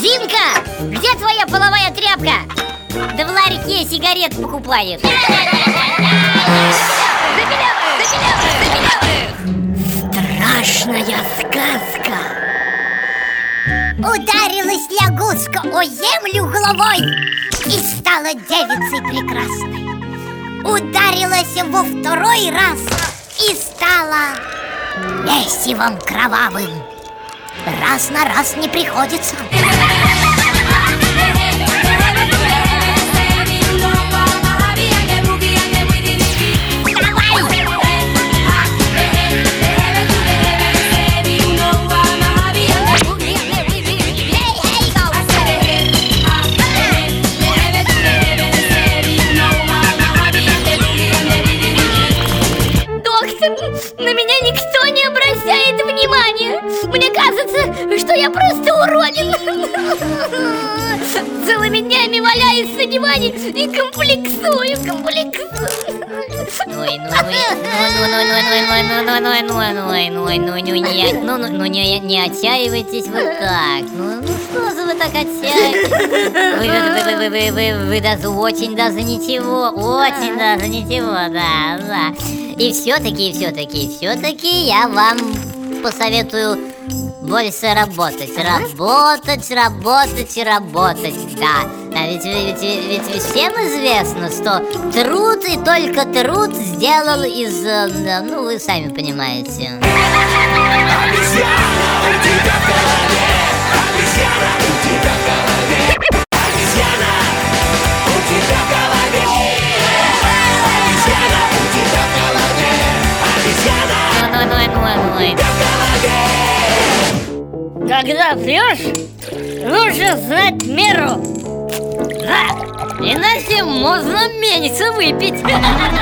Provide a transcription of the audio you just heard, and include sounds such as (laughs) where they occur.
Динка, где твоя половая тряпка? Да в ларьке сигарет покупают. Страшная сказка. Ударилась лягушка о землю головой И стала девицей прекрасной. Ударилась во второй раз И стала месивом кровавым. Раз на раз не приходится. Доктор, на меня никто не обращает внимания. Мне кажется, что я просто уродин. Целыми днями валяюсь на диване и комплексую, комплексую. Ну не не отчаивайтесь вот так. Ну что же вы так отчаиваетесь? Вы даже очень даже ничего, очень даже ничего, да, да. И все-таки, все-таки, все-таки я вам посоветую больше работать, работать, работать и работать, да. А ведь, ведь, ведь, всем известно, что труд и только труд сделал из, э, ну вы сами понимаете. Ну, Когда пьешь, лучше знать меру. Да, иначе можно меньше выпить. (laughs)